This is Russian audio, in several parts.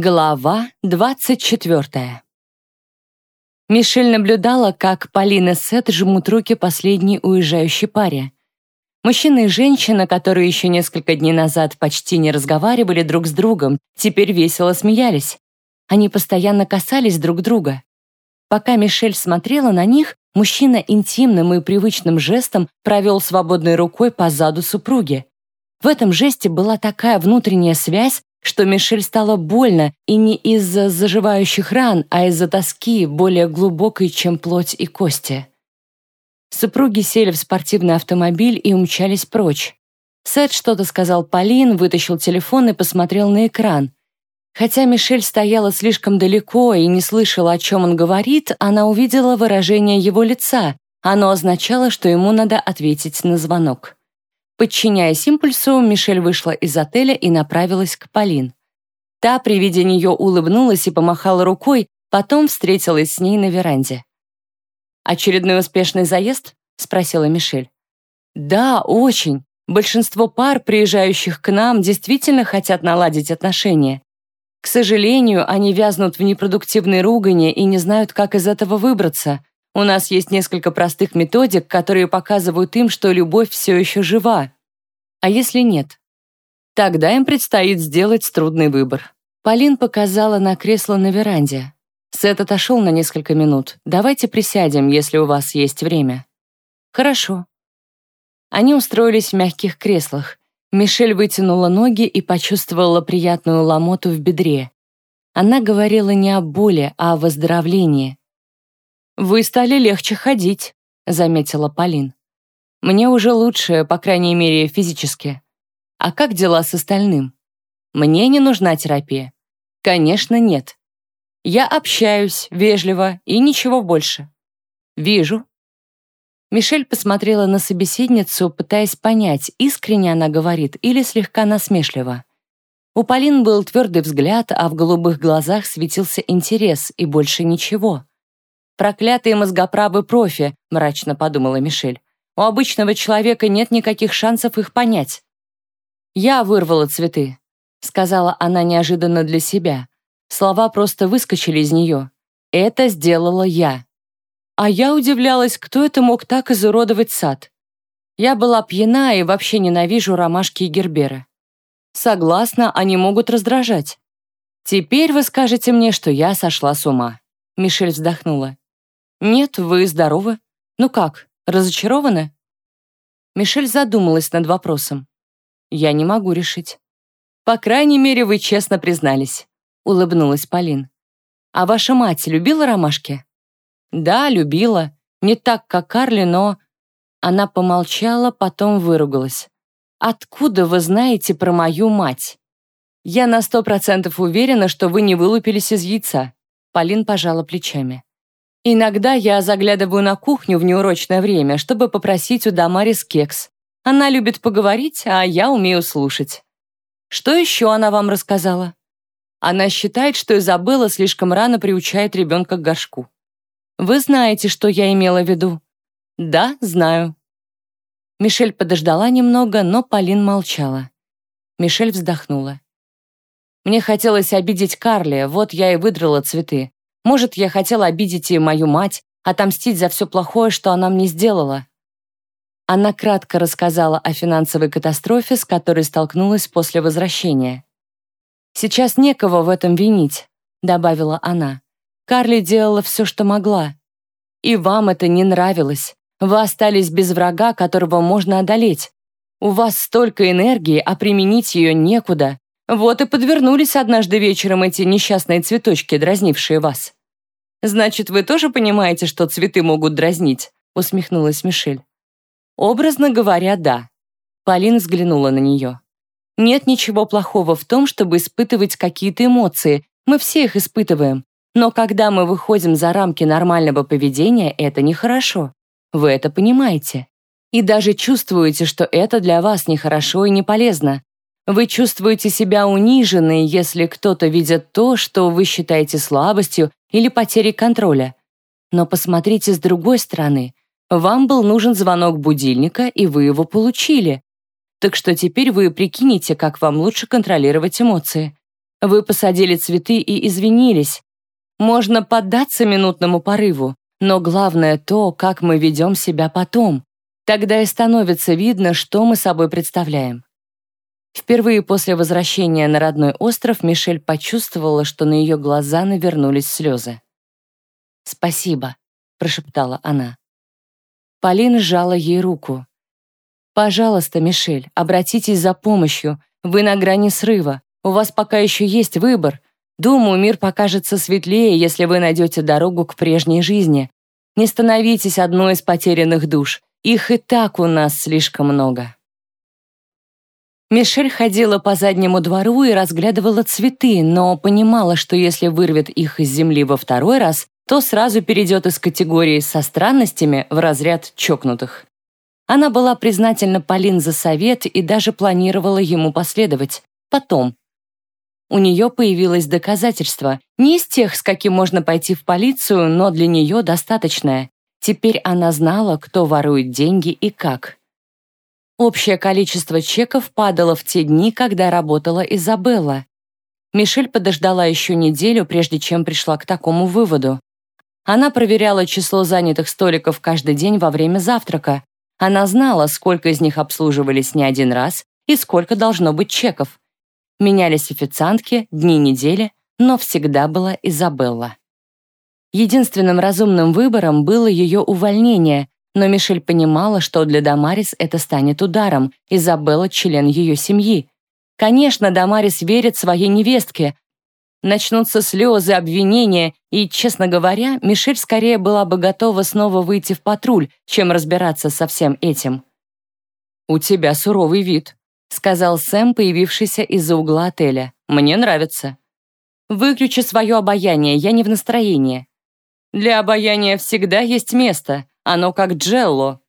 Глава 24. Мишель наблюдала, как Полина и Сет жмут руки последней уезжающей паре. Мужчина и женщина, которые еще несколько дней назад почти не разговаривали друг с другом, теперь весело смеялись. Они постоянно касались друг друга. Пока Мишель смотрела на них, мужчина интимным и привычным жестом провел свободной рукой по заду супруги. В этом жесте была такая внутренняя связь, что Мишель стало больно и не из-за заживающих ран, а из-за тоски, более глубокой, чем плоть и кости. Супруги сели в спортивный автомобиль и умчались прочь. Сет что-то сказал Полин, вытащил телефон и посмотрел на экран. Хотя Мишель стояла слишком далеко и не слышала, о чем он говорит, она увидела выражение его лица. Оно означало, что ему надо ответить на звонок. Подчиняясь импульсу, Мишель вышла из отеля и направилась к Полин. Та при виде нее улыбнулась и помахала рукой, потом встретилась с ней на веранде. «Очередной успешный заезд?» — спросила Мишель. «Да, очень. Большинство пар, приезжающих к нам, действительно хотят наладить отношения. К сожалению, они вязнут в непродуктивной ругани и не знают, как из этого выбраться. У нас есть несколько простых методик, которые показывают им, что любовь все еще жива. А если нет? Тогда им предстоит сделать трудный выбор. Полин показала на кресло на веранде. Сет отошел на несколько минут. Давайте присядем, если у вас есть время. Хорошо. Они устроились в мягких креслах. Мишель вытянула ноги и почувствовала приятную ломоту в бедре. Она говорила не о боли, а о выздоровлении. «Вы стали легче ходить», — заметила Полин. «Мне уже лучше, по крайней мере, физически. А как дела с остальным? Мне не нужна терапия. Конечно, нет. Я общаюсь, вежливо и ничего больше. Вижу». Мишель посмотрела на собеседницу, пытаясь понять, искренне она говорит или слегка насмешливо. У Полин был твердый взгляд, а в голубых глазах светился интерес и больше ничего. «Проклятые мозгоправы профи», — мрачно подумала Мишель. «У обычного человека нет никаких шансов их понять». «Я вырвала цветы», — сказала она неожиданно для себя. Слова просто выскочили из нее. «Это сделала я». А я удивлялась, кто это мог так изуродовать сад. Я была пьяна и вообще ненавижу ромашки и герберы. Согласна, они могут раздражать. Теперь вы скажете мне, что я сошла с ума. Мишель вздохнула. «Нет, вы здоровы. Ну как, разочарованы?» Мишель задумалась над вопросом. «Я не могу решить». «По крайней мере, вы честно признались», — улыбнулась Полин. «А ваша мать любила ромашки?» «Да, любила. Не так, как Карли, но...» Она помолчала, потом выругалась. «Откуда вы знаете про мою мать?» «Я на сто процентов уверена, что вы не вылупились из яйца», — Полин пожала плечами. Иногда я заглядываю на кухню в неурочное время, чтобы попросить у Дамарис кекс. Она любит поговорить, а я умею слушать. Что еще она вам рассказала? Она считает, что Изабелла слишком рано приучает ребенка к горшку. Вы знаете, что я имела в виду? Да, знаю. Мишель подождала немного, но Полин молчала. Мишель вздохнула. Мне хотелось обидеть Карли, вот я и выдрала цветы. Может, я хотела обидеть и мою мать, отомстить за все плохое, что она мне сделала. Она кратко рассказала о финансовой катастрофе, с которой столкнулась после возвращения. «Сейчас некого в этом винить», — добавила она. «Карли делала все, что могла. И вам это не нравилось. Вы остались без врага, которого можно одолеть. У вас столько энергии, а применить ее некуда. Вот и подвернулись однажды вечером эти несчастные цветочки, дразнившие вас. «Значит, вы тоже понимаете, что цветы могут дразнить?» усмехнулась Мишель. «Образно говоря, да». Полин взглянула на нее. «Нет ничего плохого в том, чтобы испытывать какие-то эмоции. Мы все их испытываем. Но когда мы выходим за рамки нормального поведения, это нехорошо. Вы это понимаете. И даже чувствуете, что это для вас нехорошо и не полезно. Вы чувствуете себя униженной, если кто-то видит то, что вы считаете слабостью или потерей контроля. Но посмотрите с другой стороны. Вам был нужен звонок будильника, и вы его получили. Так что теперь вы прикинете, как вам лучше контролировать эмоции. Вы посадили цветы и извинились. Можно поддаться минутному порыву, но главное то, как мы ведем себя потом. Тогда и становится видно, что мы собой представляем. Впервые после возвращения на родной остров Мишель почувствовала, что на ее глаза навернулись слезы. «Спасибо», — прошептала она. Полина сжала ей руку. «Пожалуйста, Мишель, обратитесь за помощью. Вы на грани срыва. У вас пока еще есть выбор. Думаю, мир покажется светлее, если вы найдете дорогу к прежней жизни. Не становитесь одной из потерянных душ. Их и так у нас слишком много». Мишель ходила по заднему двору и разглядывала цветы, но понимала, что если вырвет их из земли во второй раз, то сразу перейдет из категории со странностями в разряд чокнутых. Она была признательна Полин за совет и даже планировала ему последовать. Потом. У нее появилось доказательство, не из тех, с каким можно пойти в полицию, но для нее достаточное. Теперь она знала, кто ворует деньги и как. Общее количество чеков падало в те дни, когда работала Изабелла. Мишель подождала еще неделю, прежде чем пришла к такому выводу. Она проверяла число занятых столиков каждый день во время завтрака. Она знала, сколько из них обслуживались не один раз и сколько должно быть чеков. Менялись официантки, дни недели, но всегда была Изабелла. Единственным разумным выбором было ее увольнение, но Мишель понимала, что для Дамарис это станет ударом, Изабелла — член ее семьи. Конечно, Дамарис верит своей невестке, Начнутся слезы, обвинения, и, честно говоря, Мишель скорее была бы готова снова выйти в патруль, чем разбираться со всем этим. «У тебя суровый вид», — сказал Сэм, появившийся из-за угла отеля. «Мне нравится». «Выключи свое обаяние, я не в настроении». «Для обаяния всегда есть место, оно как джелло»,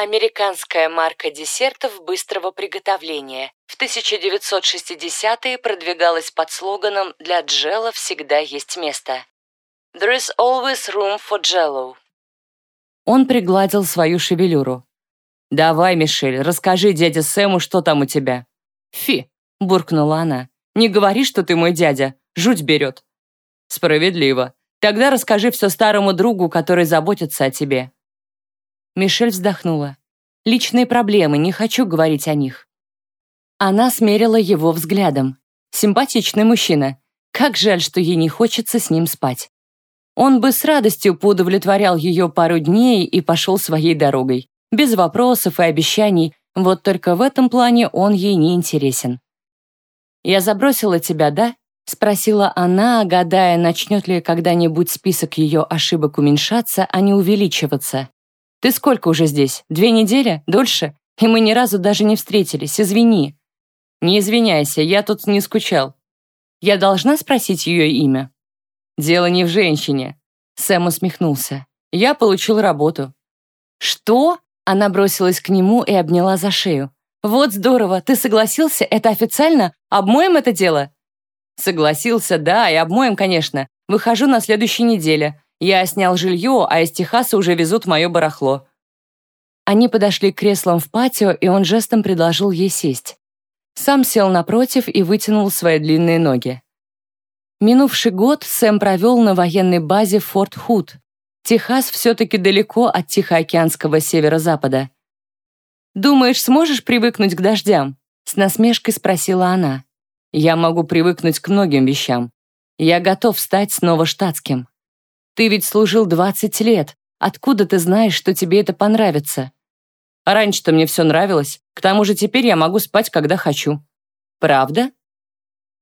Американская марка десертов быстрого приготовления. В 1960-е продвигалась под слоганом «Для джела всегда есть место». There is always room for jello. Он пригладил свою шевелюру. «Давай, Мишель, расскажи дяде Сэму, что там у тебя». «Фи», — буркнула она, — «не говори, что ты мой дядя. Жуть берет». «Справедливо. Тогда расскажи все старому другу, который заботится о тебе». Мишель вздохнула. «Личные проблемы, не хочу говорить о них». Она смерила его взглядом. Симпатичный мужчина. Как жаль, что ей не хочется с ним спать. Он бы с радостью поудовлетворял ее пару дней и пошел своей дорогой. Без вопросов и обещаний, вот только в этом плане он ей не интересен. «Я забросила тебя, да?» — спросила она, гадая, начнет ли когда-нибудь список ее ошибок уменьшаться, а не увеличиваться. Ты сколько уже здесь? Две недели? Дольше? И мы ни разу даже не встретились, извини». «Не извиняйся, я тут не скучал. Я должна спросить ее имя?» «Дело не в женщине». Сэм усмехнулся. «Я получил работу». «Что?» Она бросилась к нему и обняла за шею. «Вот здорово, ты согласился? Это официально? Обмоем это дело?» «Согласился, да, и обмоем, конечно. Выхожу на следующей неделе. Я снял жилье, а из Техаса уже везут мое барахло». Они подошли к креслам в патио, и он жестом предложил ей сесть. Сам сел напротив и вытянул свои длинные ноги. Минувший год Сэм провел на военной базе Форт Худ. Техас все-таки далеко от Тихоокеанского северо-запада. «Думаешь, сможешь привыкнуть к дождям?» С насмешкой спросила она. «Я могу привыкнуть к многим вещам. Я готов стать снова штатским». Ты ведь служил 20 лет. Откуда ты знаешь, что тебе это понравится? Раньше-то мне все нравилось. К тому же теперь я могу спать, когда хочу. Правда?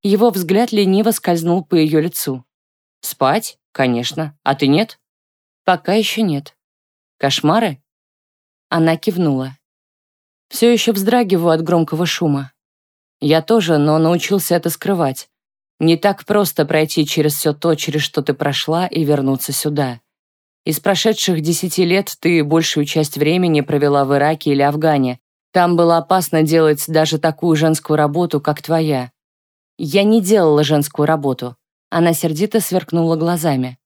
Его взгляд лениво скользнул по ее лицу. Спать? Конечно. А ты нет? Пока еще нет. Кошмары? Она кивнула. Все еще вздрагиваю от громкого шума. Я тоже, но научился это скрывать. Не так просто пройти через все то, через что ты прошла, и вернуться сюда. Из прошедших десяти лет ты большую часть времени провела в Ираке или Афгане. Там было опасно делать даже такую женскую работу, как твоя. Я не делала женскую работу. Она сердито сверкнула глазами.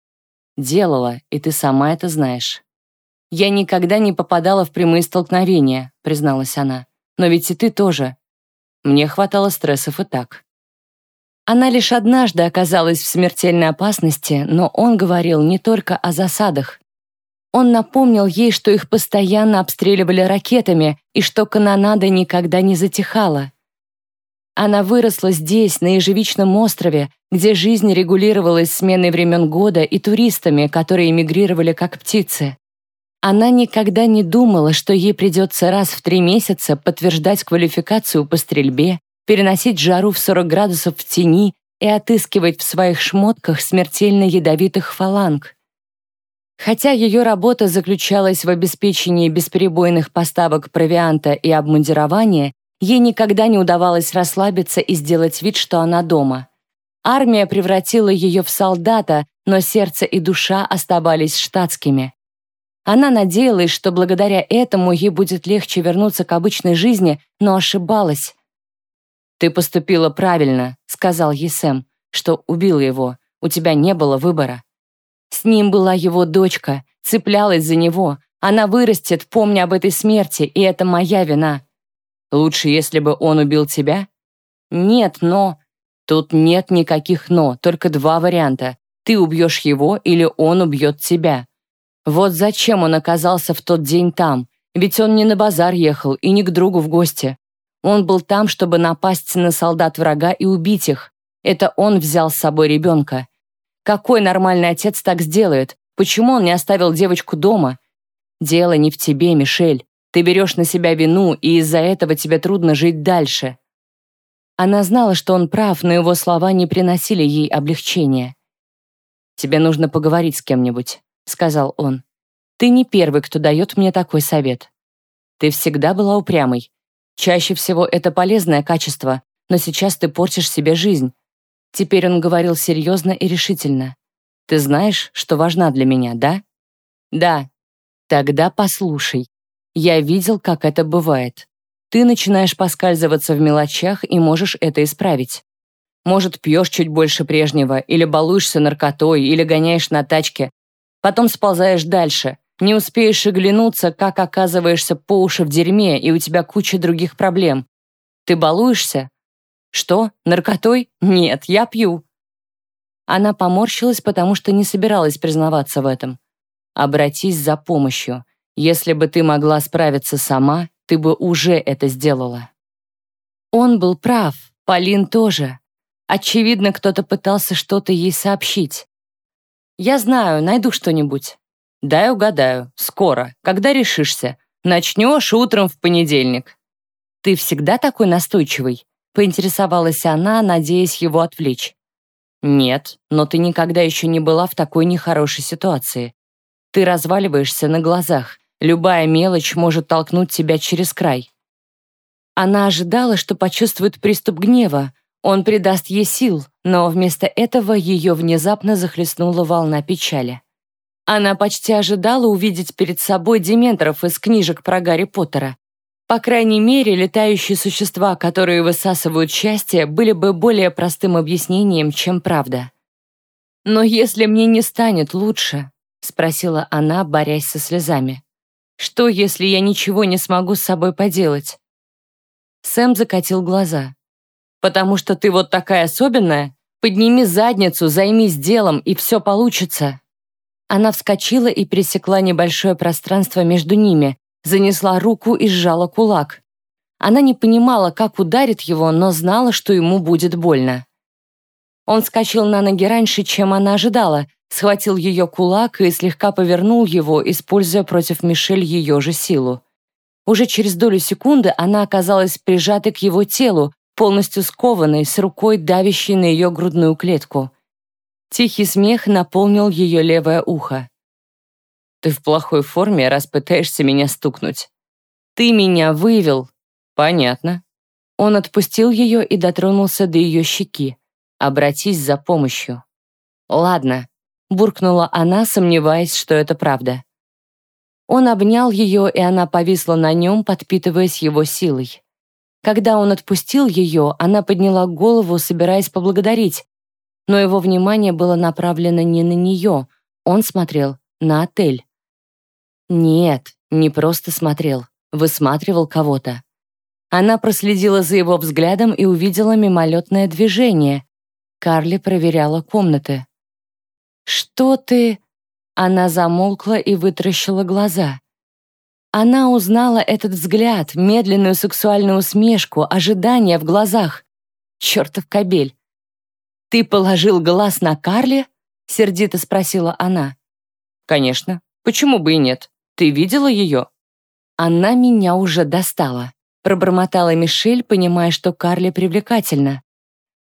Делала, и ты сама это знаешь. Я никогда не попадала в прямые столкновения, призналась она. Но ведь и ты тоже. Мне хватало стрессов и так. Она лишь однажды оказалась в смертельной опасности, но он говорил не только о засадах. Он напомнил ей, что их постоянно обстреливали ракетами и что канонада никогда не затихала. Она выросла здесь, на ежевичном острове, где жизнь регулировалась сменой времен года и туристами, которые эмигрировали как птицы. Она никогда не думала, что ей придется раз в три месяца подтверждать квалификацию по стрельбе, переносить жару в 40 градусов в тени и отыскивать в своих шмотках смертельно ядовитых фаланг. Хотя ее работа заключалась в обеспечении бесперебойных поставок провианта и обмундирования, ей никогда не удавалось расслабиться и сделать вид, что она дома. Армия превратила ее в солдата, но сердце и душа оставались штатскими. Она надеялась, что благодаря этому ей будет легче вернуться к обычной жизни, но ошибалась. «Ты поступила правильно», — сказал ей Сэм, что убила его. У тебя не было выбора. С ним была его дочка, цеплялась за него. Она вырастет, помня об этой смерти, и это моя вина. Лучше, если бы он убил тебя? Нет, но... Тут нет никаких «но», только два варианта. Ты убьешь его или он убьет тебя. Вот зачем он оказался в тот день там. Ведь он не на базар ехал и не к другу в гости. Он был там, чтобы напасть на солдат врага и убить их. Это он взял с собой ребенка. Какой нормальный отец так сделает? Почему он не оставил девочку дома? Дело не в тебе, Мишель. Ты берешь на себя вину, и из-за этого тебе трудно жить дальше. Она знала, что он прав, но его слова не приносили ей облегчения. «Тебе нужно поговорить с кем-нибудь», — сказал он. «Ты не первый, кто дает мне такой совет. Ты всегда была упрямой, Чаще всего это полезное качество, но сейчас ты портишь себе жизнь. Теперь он говорил серьезно и решительно. Ты знаешь, что важна для меня, да? Да. Тогда послушай. Я видел, как это бывает. Ты начинаешь поскальзываться в мелочах и можешь это исправить. Может, пьешь чуть больше прежнего, или балуешься наркотой, или гоняешь на тачке. Потом сползаешь дальше, не успеешь оглянуться, как оказываешься по уши в дерьме, и у тебя куча других проблем. Ты балуешься? Что, наркотой? Нет, я пью. Она поморщилась, потому что не собиралась признаваться в этом. Обратись за помощью. Если бы ты могла справиться сама, ты бы уже это сделала. Он был прав, Полин тоже. Очевидно, кто-то пытался что-то ей сообщить. Я знаю, найду что-нибудь. Дай угадаю. Скоро. Когда решишься? Начнешь утром в понедельник. Ты всегда такой настойчивый? Поинтересовалась она, надеясь его отвлечь. Нет, но ты никогда еще не была в такой нехорошей ситуации. Ты разваливаешься на глазах. Любая мелочь может толкнуть тебя через край. Она ожидала, что почувствует приступ гнева. Он придаст ей сил, но вместо этого ее внезапно захлестнула волна печали. Она почти ожидала увидеть перед собой дементоров из книжек про Гарри Поттера. По крайней мере, летающие существа, которые высасывают счастье, были бы более простым объяснением, чем правда. «Но если мне не станет лучше?» — спросила она, борясь со слезами. «Что, если я ничего не смогу с собой поделать?» Сэм закатил глаза. «Потому что ты вот такая особенная? Подними задницу, займись делом, и все получится». Она вскочила и пересекла небольшое пространство между ними, занесла руку и сжала кулак. Она не понимала, как ударит его, но знала, что ему будет больно. Он вскочил на ноги раньше, чем она ожидала, схватил ее кулак и слегка повернул его, используя против Мишель ее же силу. Уже через долю секунды она оказалась прижатой к его телу, полностью скованной, с рукой, давящей на ее грудную клетку. Тихий смех наполнил ее левое ухо. «Ты в плохой форме, раз пытаешься меня стукнуть. Ты меня вывел». «Понятно». Он отпустил ее и дотронулся до ее щеки. «Обратись за помощью». «Ладно», — буркнула она, сомневаясь, что это правда. Он обнял ее, и она повисла на нем, подпитываясь его силой. Когда он отпустил ее, она подняла голову, собираясь поблагодарить, но его внимание было направлено не на нее, он смотрел на отель. Нет, не просто смотрел, высматривал кого-то. Она проследила за его взглядом и увидела мимолетное движение. Карли проверяла комнаты. «Что ты...» Она замолкла и вытаращила глаза. Она узнала этот взгляд, медленную сексуальную усмешку, ожидание в глазах. Чертов кобель. «Ты положил глаз на Карли?» — сердито спросила она. «Конечно. Почему бы и нет? Ты видела ее?» «Она меня уже достала», — пробормотала Мишель, понимая, что Карли привлекательна.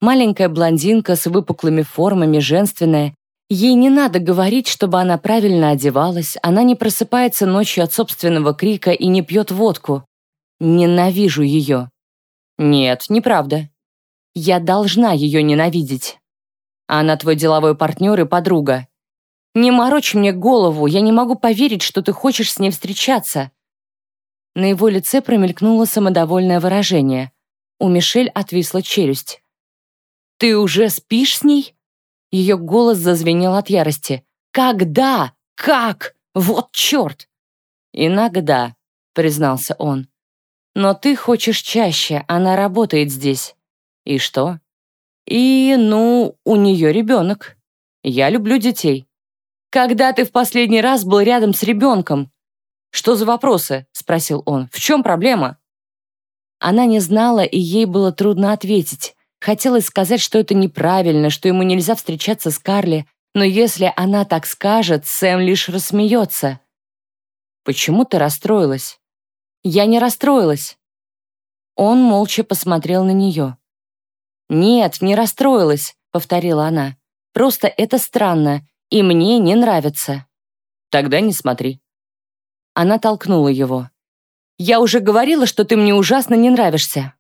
Маленькая блондинка с выпуклыми формами, женственная, Ей не надо говорить, чтобы она правильно одевалась, она не просыпается ночью от собственного крика и не пьет водку. Ненавижу ее. Нет, неправда. Я должна ее ненавидеть. Она твой деловой партнер и подруга. Не морочь мне голову, я не могу поверить, что ты хочешь с ней встречаться. На его лице промелькнуло самодовольное выражение. У Мишель отвисла челюсть. «Ты уже спишь с ней?» Ее голос зазвенел от ярости. «Когда? Как? Вот черт!» «Иногда», — признался он. «Но ты хочешь чаще, она работает здесь». «И что?» «И, ну, у нее ребенок. Я люблю детей». «Когда ты в последний раз был рядом с ребенком?» «Что за вопросы?» — спросил он. «В чем проблема?» Она не знала, и ей было трудно ответить. Хотелось сказать, что это неправильно, что ему нельзя встречаться с Карли, но если она так скажет, Сэм лишь рассмеется. «Почему ты расстроилась?» «Я не расстроилась». Он молча посмотрел на нее. «Нет, не расстроилась», — повторила она. «Просто это странно, и мне не нравится». «Тогда не смотри». Она толкнула его. «Я уже говорила, что ты мне ужасно не нравишься».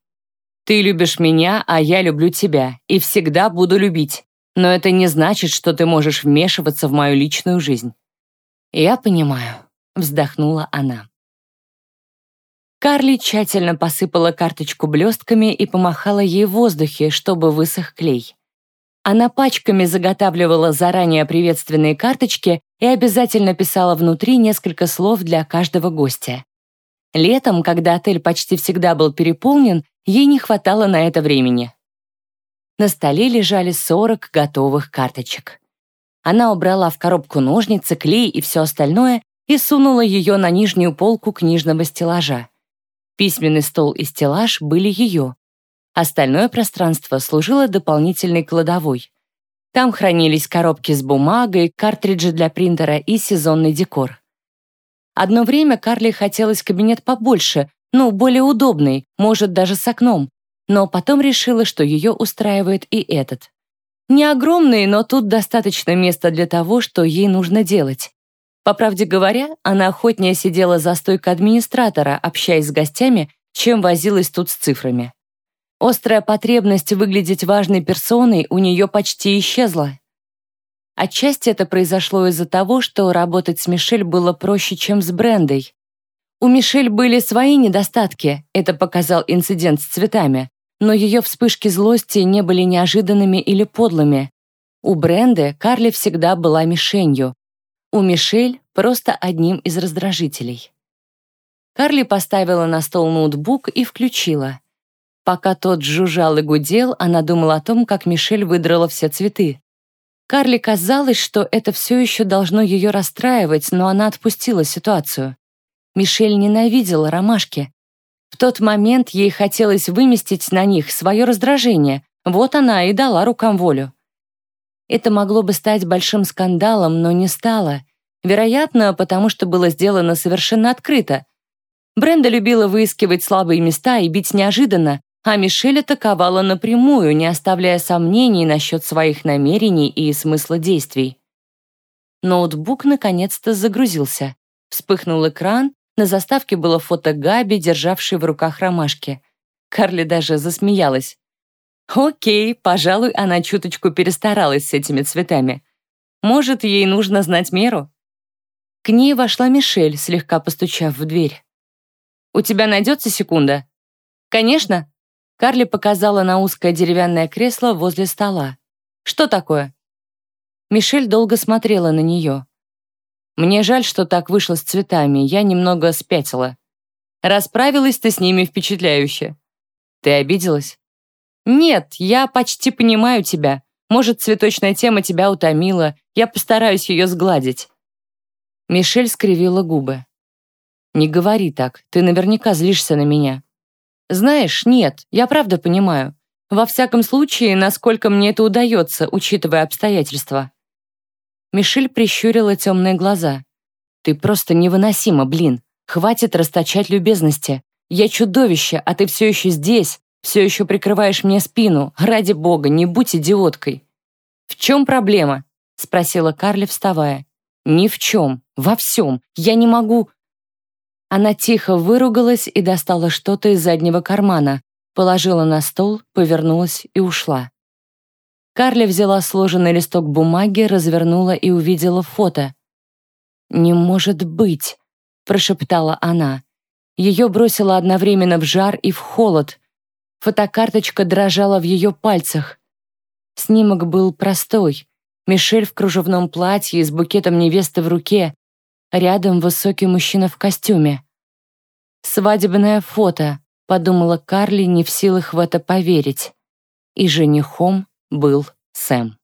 Ты любишь меня, а я люблю тебя, и всегда буду любить. Но это не значит, что ты можешь вмешиваться в мою личную жизнь». «Я понимаю», — вздохнула она. Карли тщательно посыпала карточку блестками и помахала ей в воздухе, чтобы высох клей. Она пачками заготавливала заранее приветственные карточки и обязательно писала внутри несколько слов для каждого гостя. Летом, когда отель почти всегда был переполнен, ей не хватало на это времени. На столе лежали 40 готовых карточек. Она убрала в коробку ножницы, клей и все остальное и сунула ее на нижнюю полку книжного стеллажа. Письменный стол и стеллаж были ее. Остальное пространство служило дополнительной кладовой. Там хранились коробки с бумагой, картриджи для принтера и сезонный декор. Одно время Карли хотелось кабинет побольше, ну, более удобный, может, даже с окном. Но потом решила, что ее устраивает и этот. Не огромный, но тут достаточно места для того, что ей нужно делать. По правде говоря, она охотнее сидела за стойкой администратора, общаясь с гостями, чем возилась тут с цифрами. Острая потребность выглядеть важной персоной у нее почти исчезла. Отчасти это произошло из-за того, что работать с Мишель было проще, чем с Брендой. У Мишель были свои недостатки, это показал инцидент с цветами, но ее вспышки злости не были неожиданными или подлыми. У Бренды Карли всегда была мишенью. У Мишель просто одним из раздражителей. Карли поставила на стол ноутбук и включила. Пока тот жужжал и гудел, она думала о том, как Мишель выдрала все цветы. Карли казалось, что это все еще должно ее расстраивать, но она отпустила ситуацию. Мишель ненавидела ромашки. В тот момент ей хотелось выместить на них свое раздражение, вот она и дала рукам волю. Это могло бы стать большим скандалом, но не стало. Вероятно, потому что было сделано совершенно открыто. Бренда любила выискивать слабые места и бить неожиданно, а Мишель атаковала напрямую, не оставляя сомнений насчет своих намерений и смысла действий. Ноутбук наконец-то загрузился. Вспыхнул экран, на заставке было фото Габи, державшей в руках ромашки. Карли даже засмеялась. Окей, пожалуй, она чуточку перестаралась с этими цветами. Может, ей нужно знать меру? К ней вошла Мишель, слегка постучав в дверь. «У тебя найдется секунда?» «Конечно», Карли показала на узкое деревянное кресло возле стола. «Что такое?» Мишель долго смотрела на нее. «Мне жаль, что так вышло с цветами, я немного спятила. Расправилась ты с ними впечатляюще. Ты обиделась?» «Нет, я почти понимаю тебя. Может, цветочная тема тебя утомила, я постараюсь ее сгладить». Мишель скривила губы. «Не говори так, ты наверняка злишься на меня». «Знаешь, нет, я правда понимаю. Во всяком случае, насколько мне это удается, учитывая обстоятельства». Мишель прищурила темные глаза. «Ты просто невыносима, блин. Хватит расточать любезности. Я чудовище, а ты все еще здесь, все еще прикрываешь мне спину. Ради бога, не будь идиоткой». «В чем проблема?» — спросила Карли, вставая. «Ни в чем, во всем. Я не могу...» Она тихо выругалась и достала что-то из заднего кармана, положила на стол, повернулась и ушла. Карли взяла сложенный листок бумаги, развернула и увидела фото. «Не может быть!» — прошептала она. Ее бросило одновременно в жар и в холод. Фотокарточка дрожала в ее пальцах. Снимок был простой. Мишель в кружевном платье с букетом невесты в руке. Рядом высокий мужчина в костюме. «Свадебное фото», — подумала Карли, не в силах в это поверить. И женихом был Сэм.